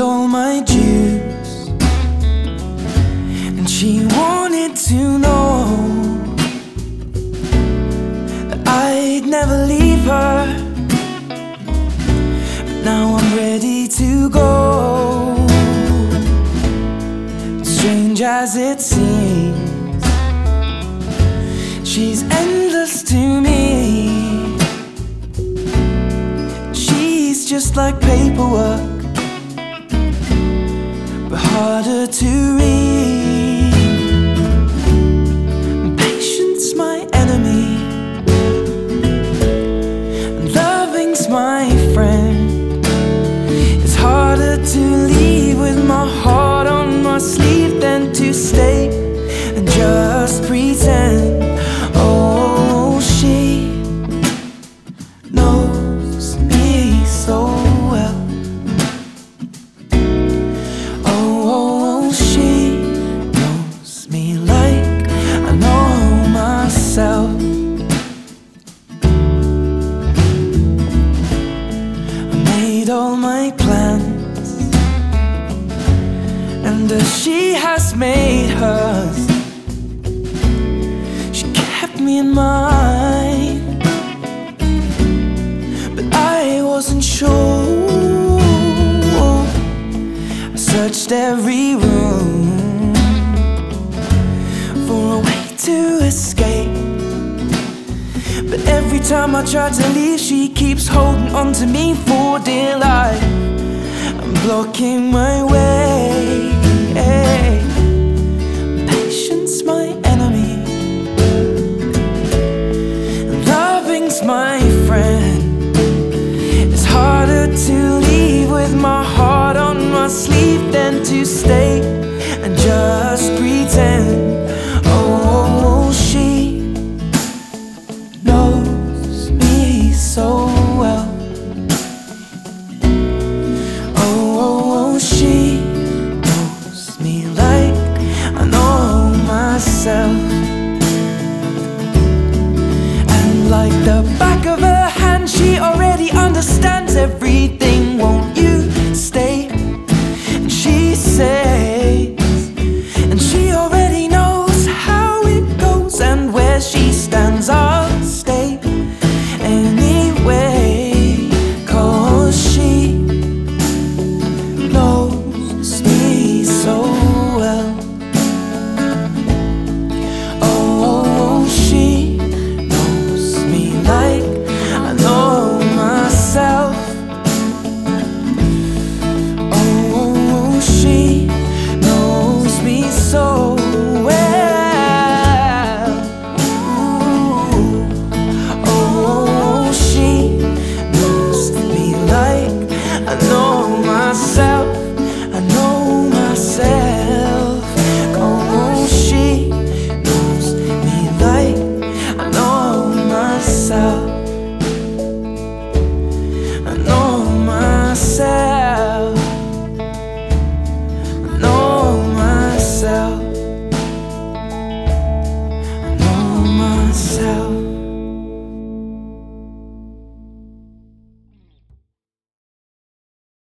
all my dues, and she wanted to know that I'd never leave her. But now I'm ready to go. Strange as it seems, she's endless to me. She's just like paperwork but harder to read. Patience, my enemy, and loving's my friend. It's harder to leave with my heart on my sleeve than to stay and just pretend. All my plans, and as she has made hers, she kept me in mind, but I wasn't sure. I searched every room for a way to escape. But every time I tried to leave, she keeps holding on to me for dear life. I'm blocking my way. Like the back of her hand, she already understands everything. myself. I know